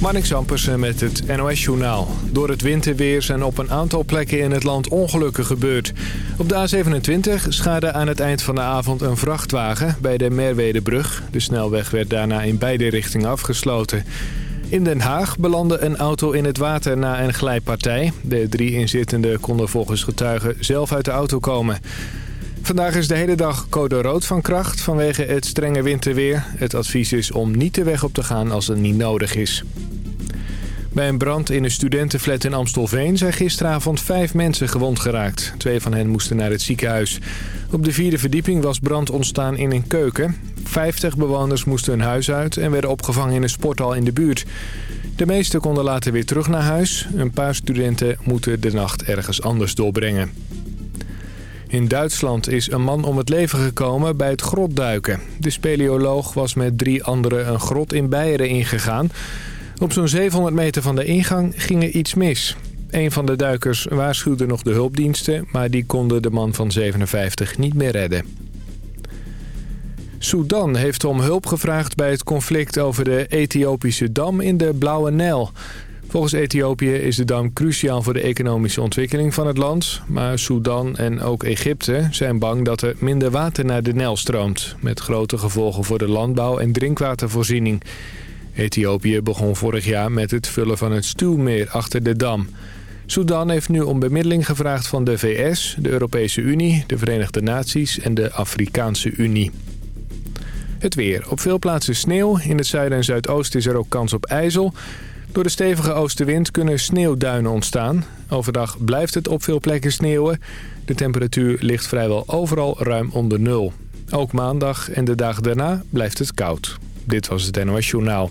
Marnix Ampersen met het NOS-journaal. Door het winterweer zijn op een aantal plekken in het land ongelukken gebeurd. Op de A27 schade aan het eind van de avond een vrachtwagen bij de Merwedebrug. De snelweg werd daarna in beide richtingen afgesloten. In Den Haag belandde een auto in het water na een glijpartij. De drie inzittenden konden volgens getuigen zelf uit de auto komen. Vandaag is de hele dag code rood van kracht vanwege het strenge winterweer. Het advies is om niet de weg op te gaan als het niet nodig is. Bij een brand in een studentenflat in Amstelveen zijn gisteravond vijf mensen gewond geraakt. Twee van hen moesten naar het ziekenhuis. Op de vierde verdieping was brand ontstaan in een keuken. Vijftig bewoners moesten hun huis uit en werden opgevangen in een sporthal in de buurt. De meesten konden later weer terug naar huis. Een paar studenten moeten de nacht ergens anders doorbrengen. In Duitsland is een man om het leven gekomen bij het grotduiken. De speleoloog was met drie anderen een grot in Beieren ingegaan. Op zo'n 700 meter van de ingang ging er iets mis. Een van de duikers waarschuwde nog de hulpdiensten... maar die konden de man van 57 niet meer redden. Sudan heeft om hulp gevraagd bij het conflict over de Ethiopische dam in de Blauwe Nijl. Volgens Ethiopië is de dam cruciaal voor de economische ontwikkeling van het land. Maar Sudan en ook Egypte zijn bang dat er minder water naar de Nijl stroomt. Met grote gevolgen voor de landbouw en drinkwatervoorziening. Ethiopië begon vorig jaar met het vullen van het stuwmeer achter de dam. Sudan heeft nu om bemiddeling gevraagd van de VS, de Europese Unie, de Verenigde Naties en de Afrikaanse Unie. Het weer. Op veel plaatsen sneeuw. In het zuiden en zuidoosten is er ook kans op ijzel. Door de stevige oostenwind kunnen sneeuwduinen ontstaan. Overdag blijft het op veel plekken sneeuwen. De temperatuur ligt vrijwel overal ruim onder nul. Ook maandag en de dagen daarna blijft het koud. Dit was het NOS Journaal.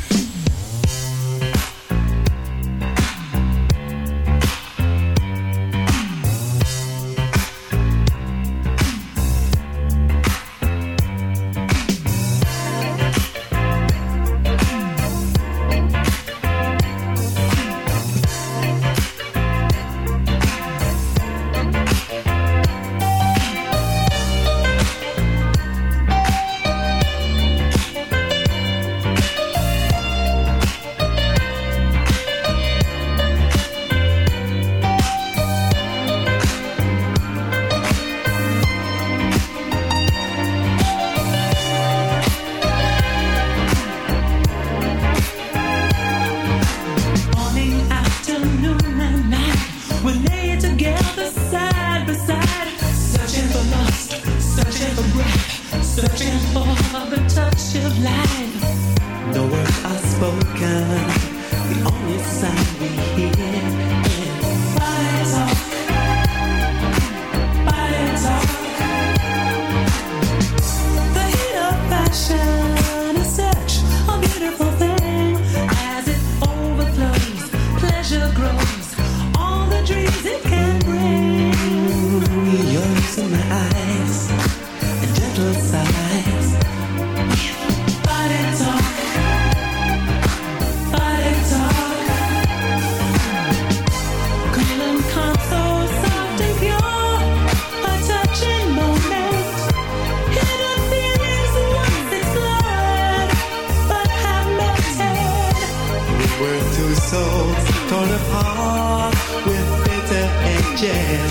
torn apart with bitter edges.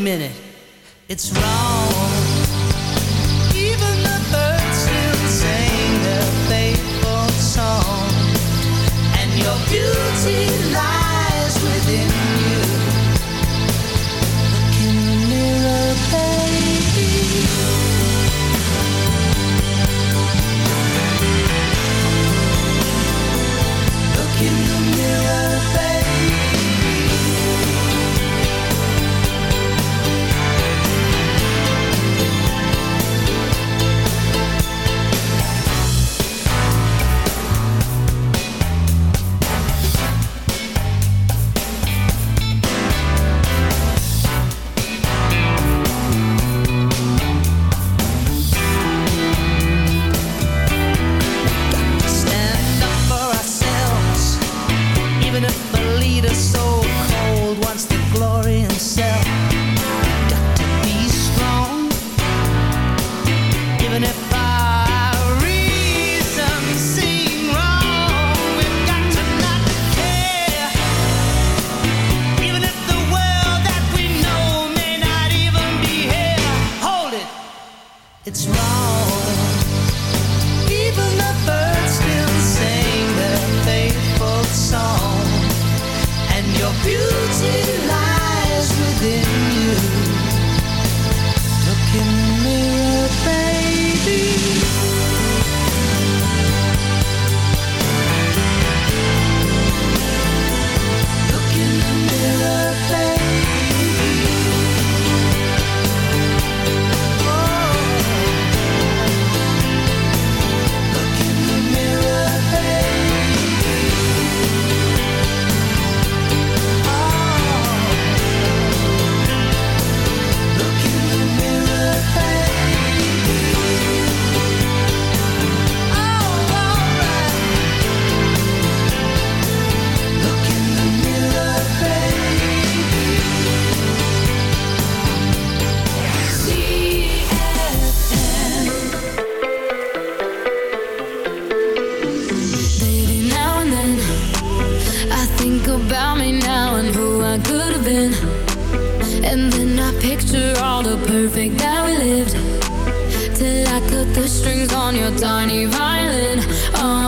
minute, it's wrong. The perfect that we lived till I cut the strings on your tiny violin. Oh,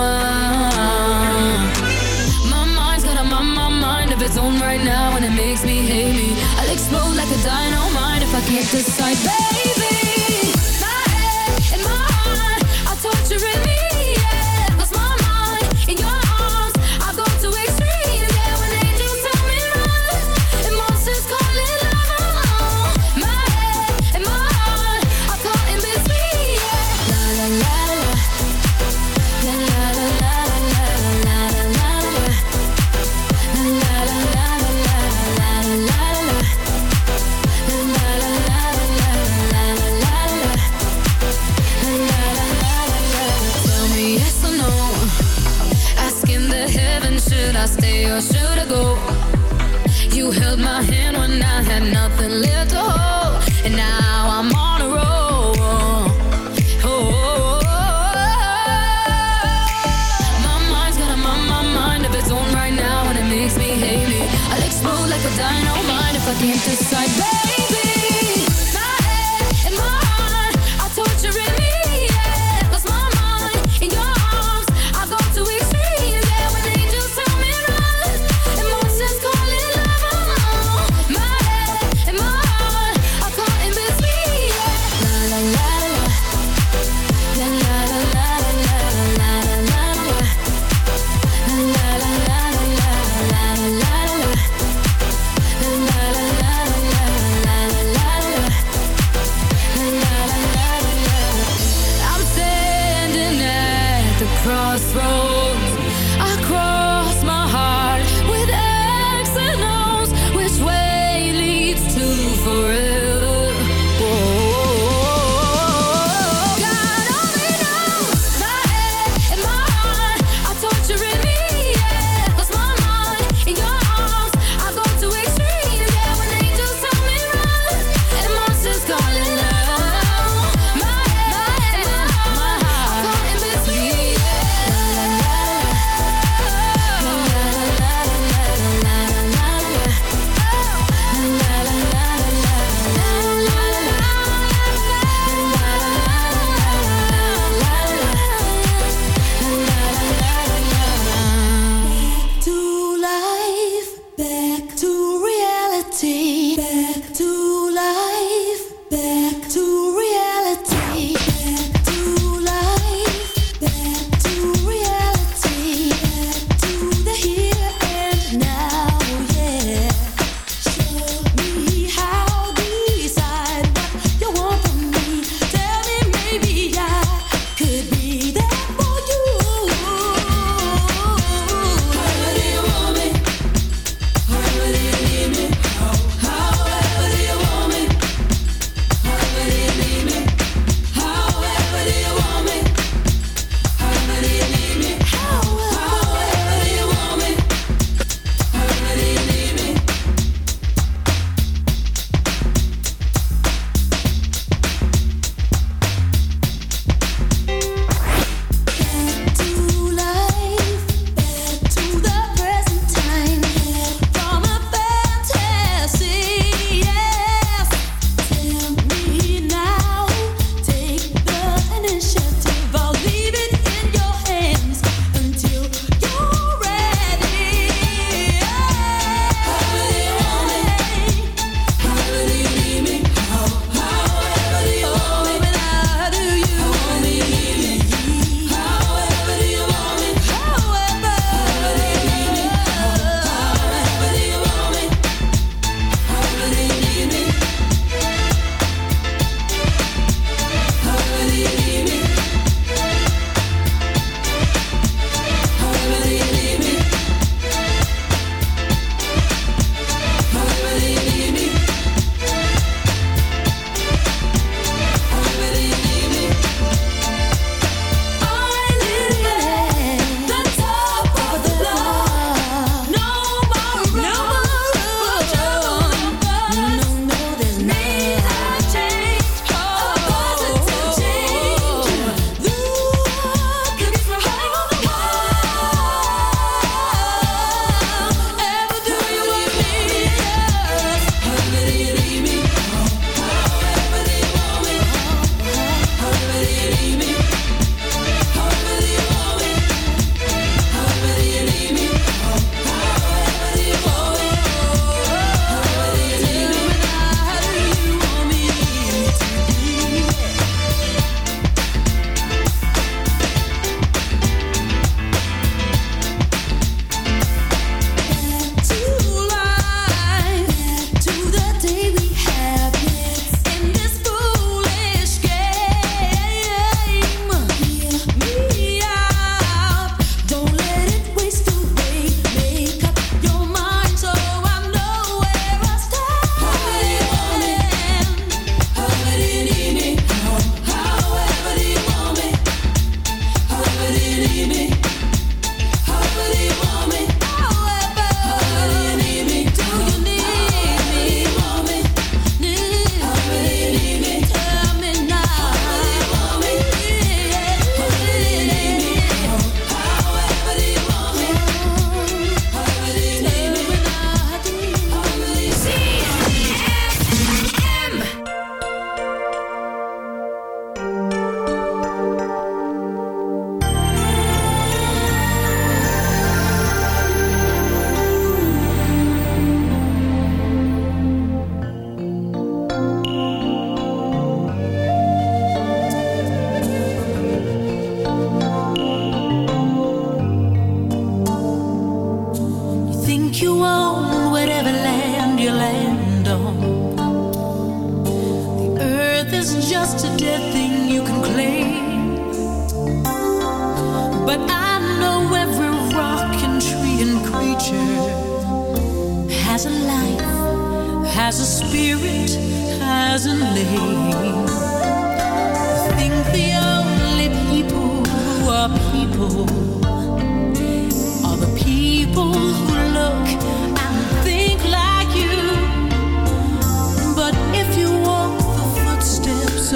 my mind's got a my, my mind of its own right now, and it makes me hate me. I'll explode like a dynamite if I can't decide. Babe.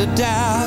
a doubt.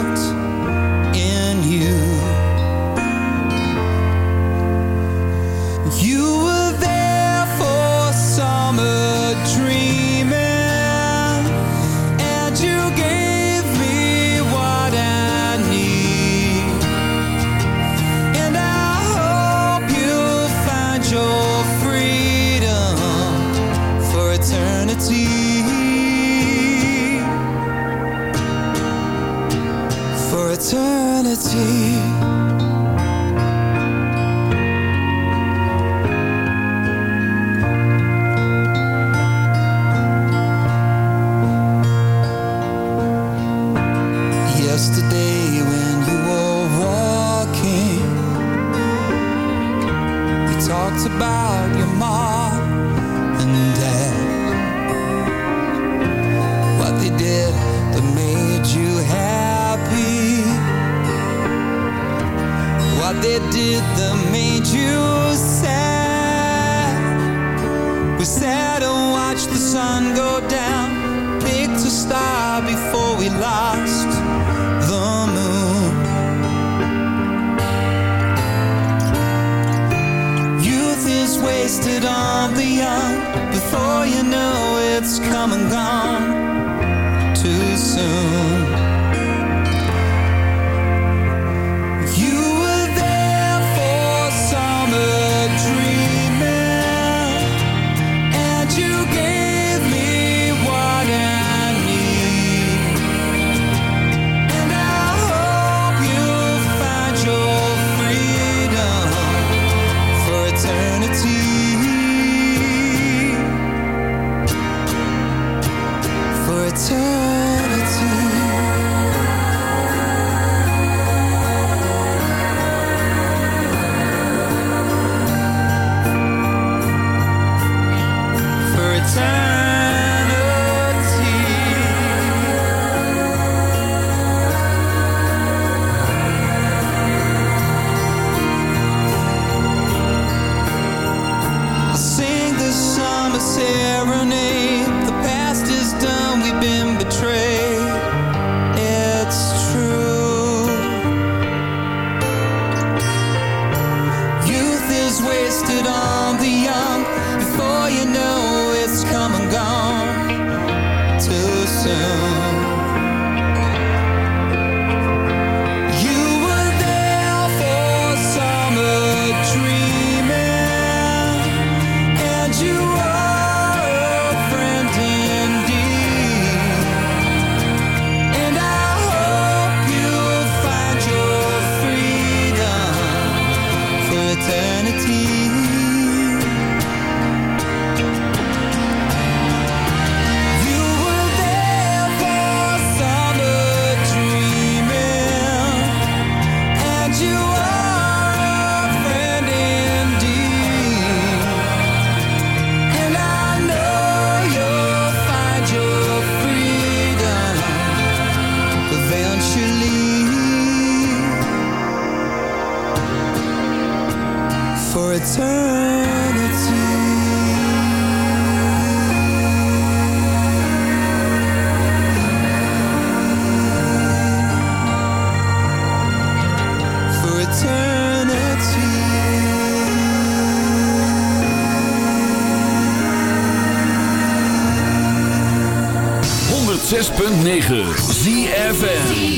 106.9 ZFN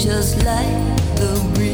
just like the breeze.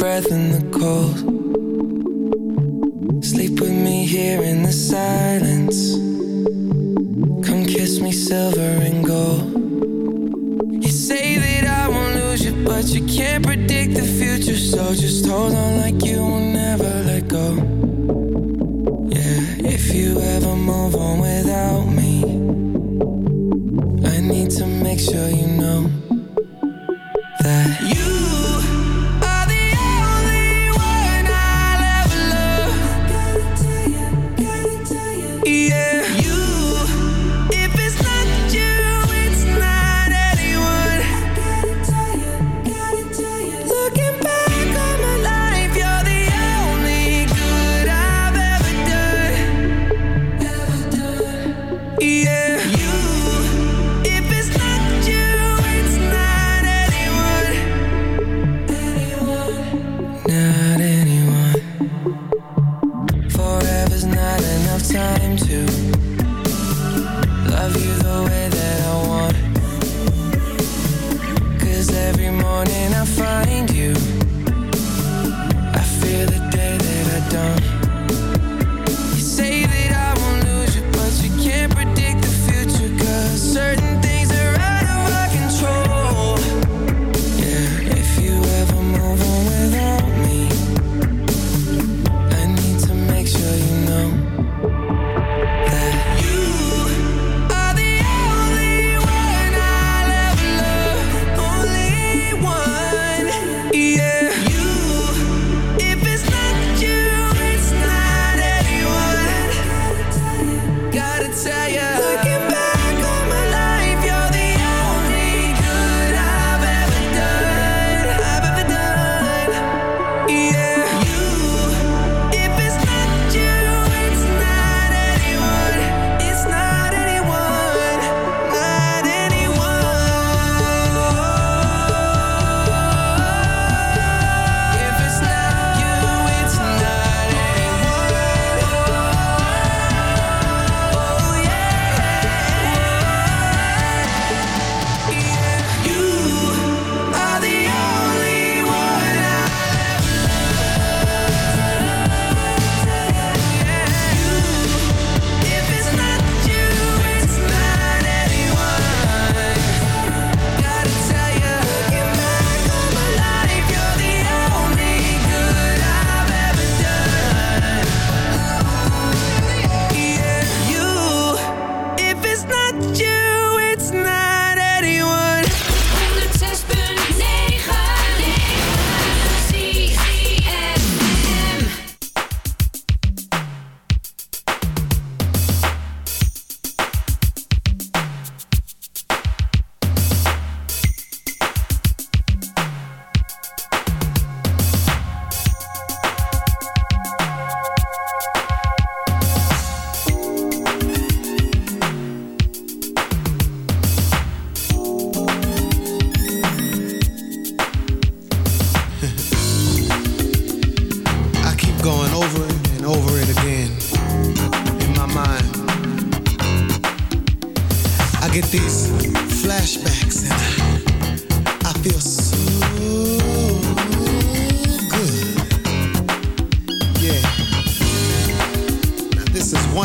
breath in the cold. Sleep with me here in the silence. Come kiss me silver and gold. You say that I won't lose you, but you can't predict the future. So just hold on like you will never let go.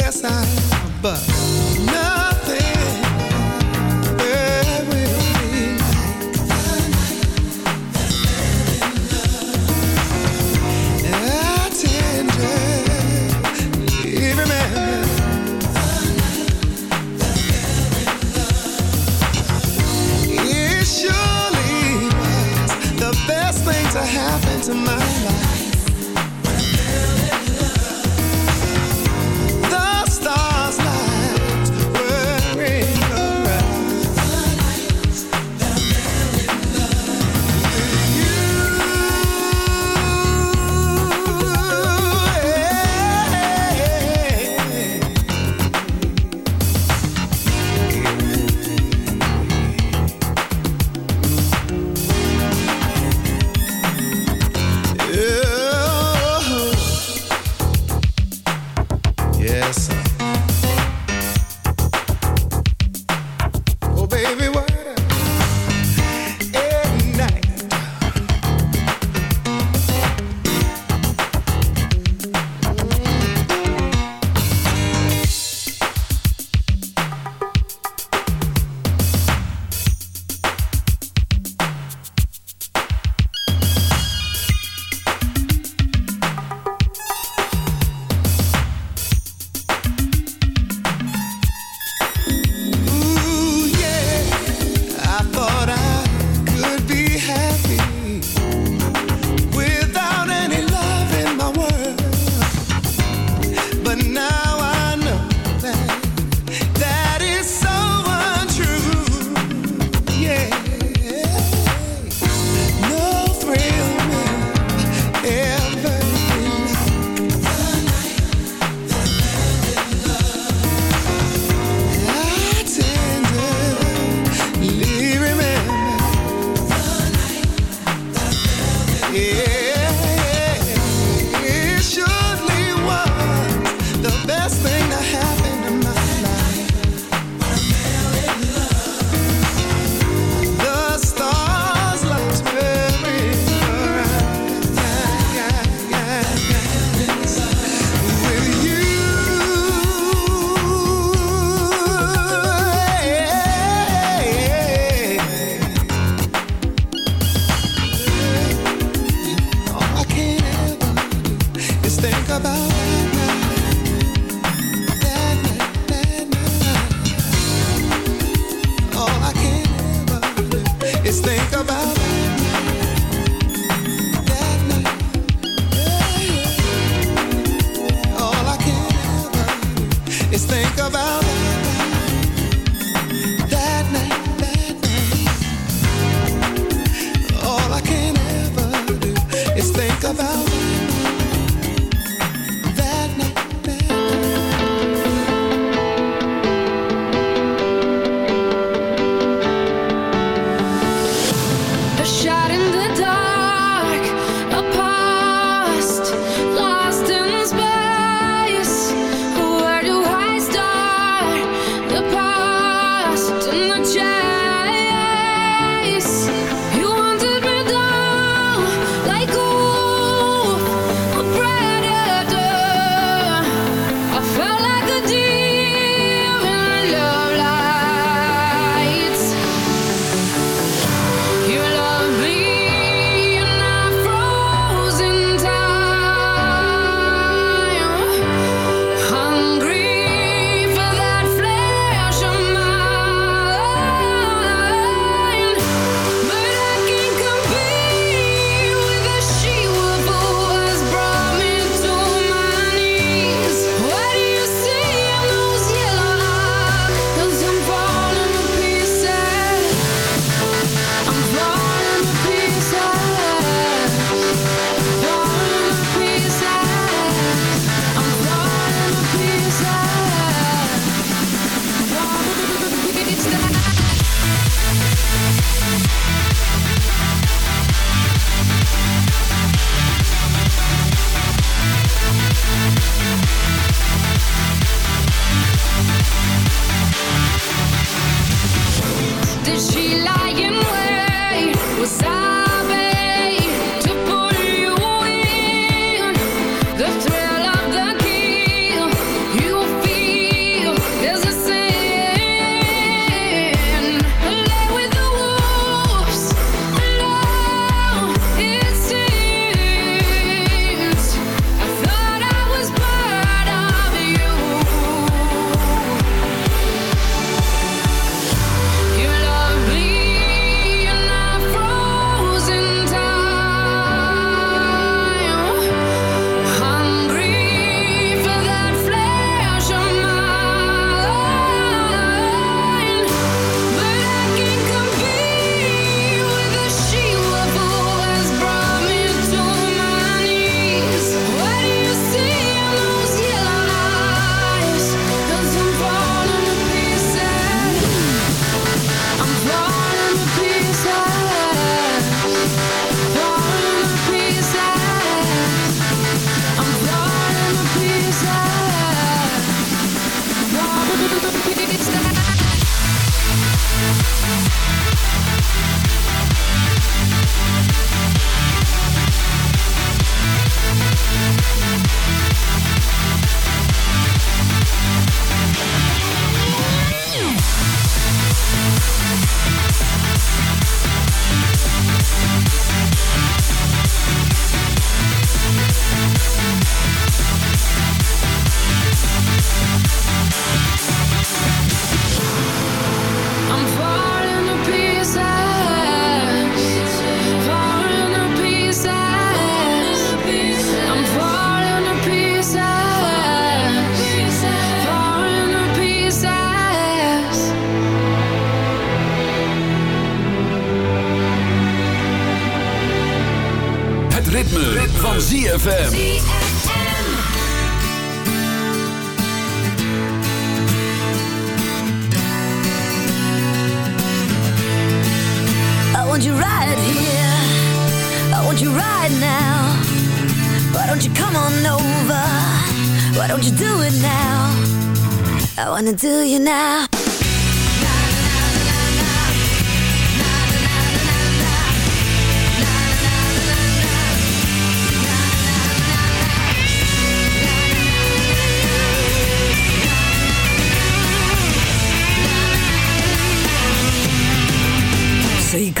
Yes, I, but nothing will be like the night that the night that It surely was the best thing to happen to my life.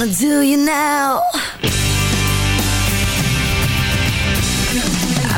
Wanna do you now.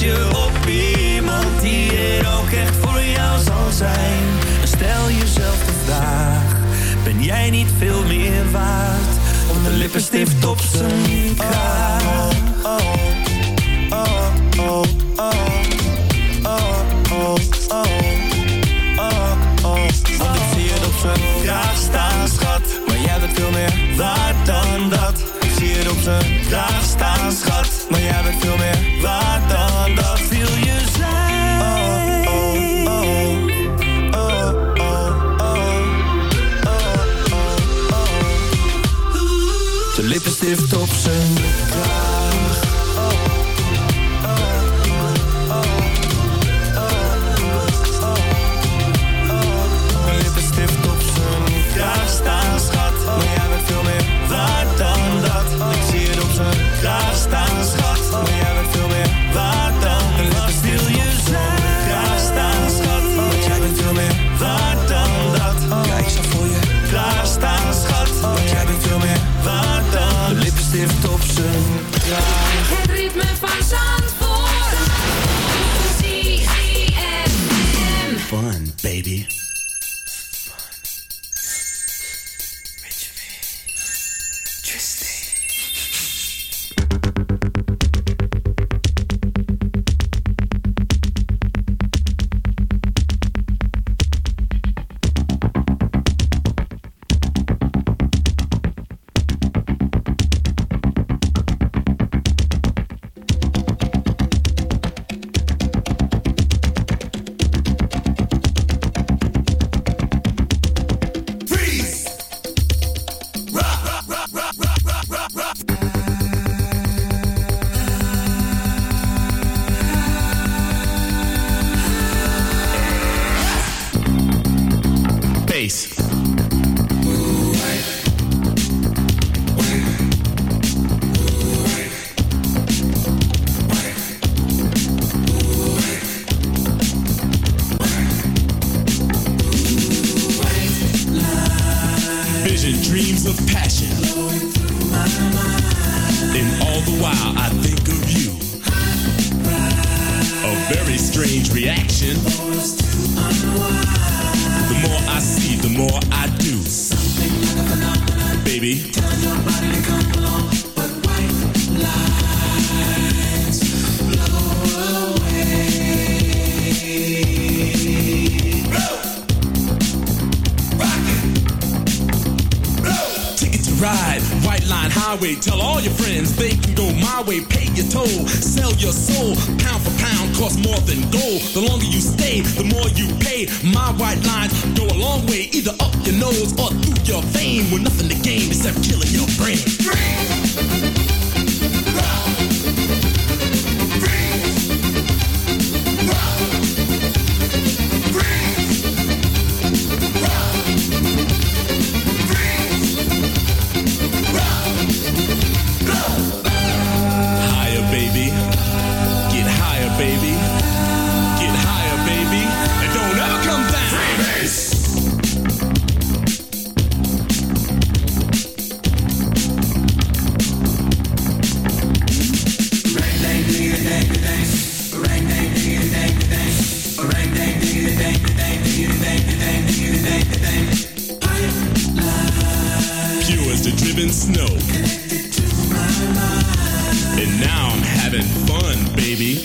Je op iemand die er ook echt voor jou zal zijn? Stel jezelf de vraag: ben jij niet veel meer waard? Om de lippenstift op zijn kraag.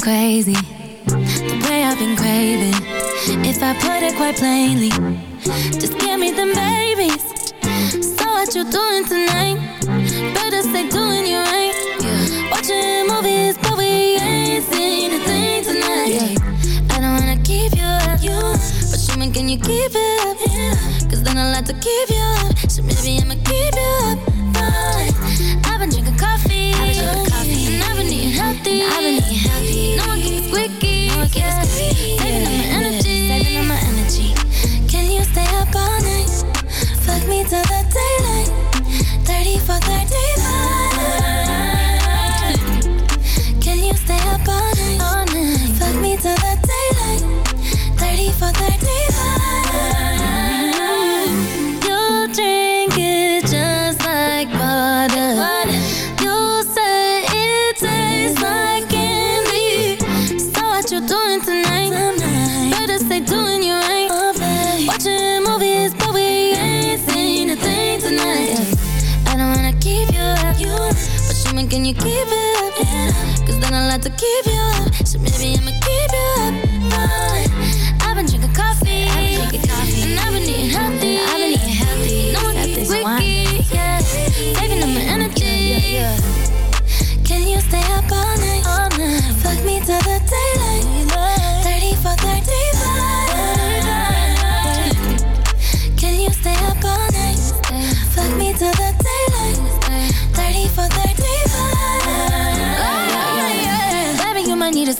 Crazy. The way I've been craving. If I put it quite plainly, just give me them babies. So what you doing tonight? Better stay doing you right. Watching movies, but we ain't seen a thing tonight. I don't wanna keep you up, you, but show me can you keep it up? Cause then I like to keep you up. So maybe I'ma keep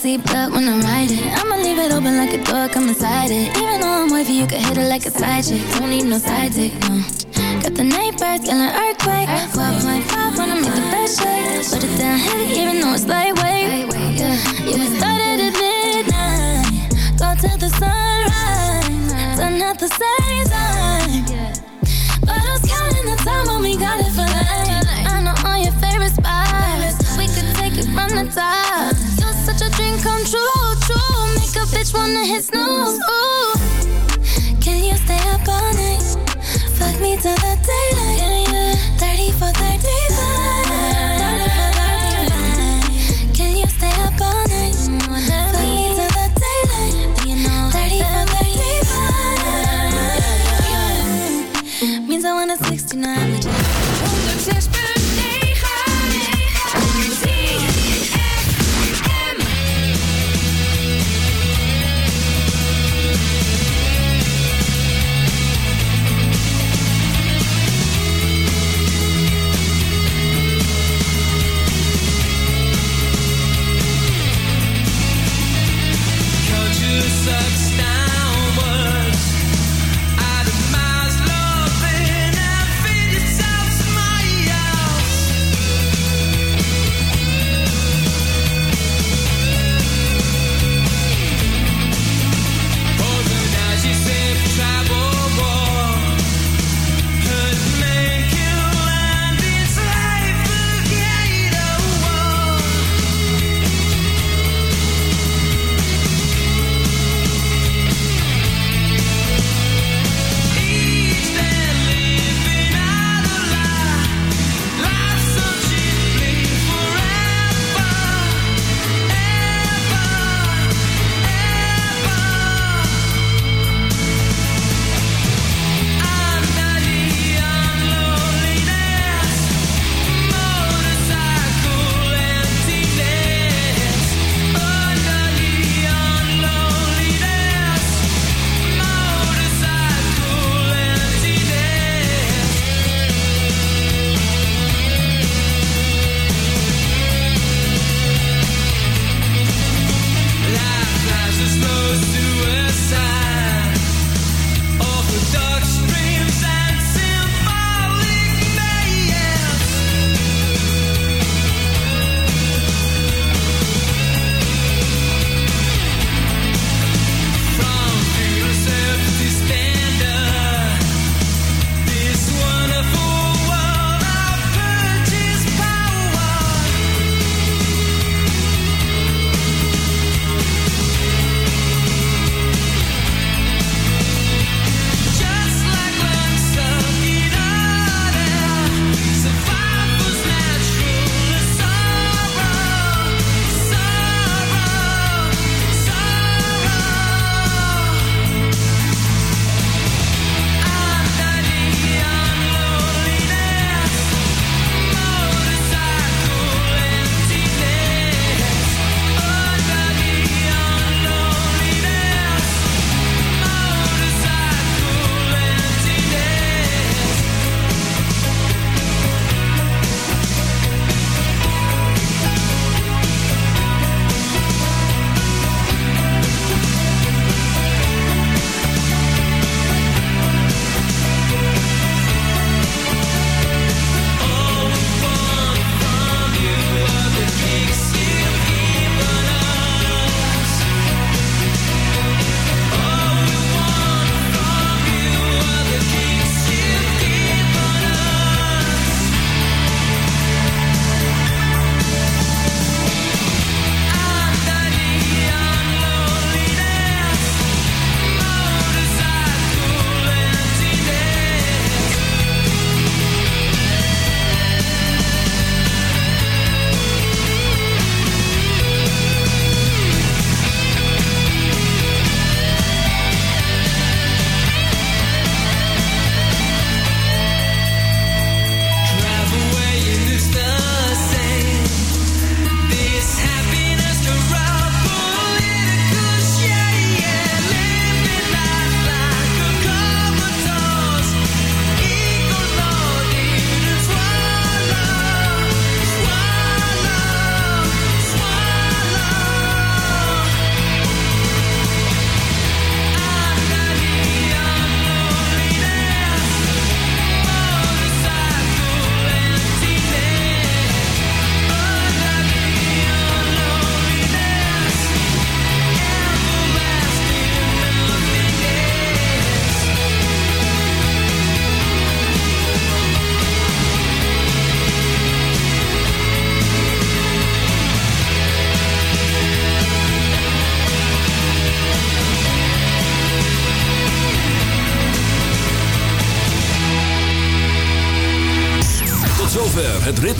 a seatbelt when I'm riding. I'ma leave it open like a door, come inside it. Even though I'm wavy, you can hit it like a side chick. Don't need no side dick, no. Got the neighbors yelling earthquake. 12.5 when I make the best shake. Put it down heavy, even though it's lightweight. Yeah, yeah. Started at midnight. Go till the sunrise. Done at the same bitch wanna hit snooze. Ooh. Can you stay up all night? Fuck me till the daylight.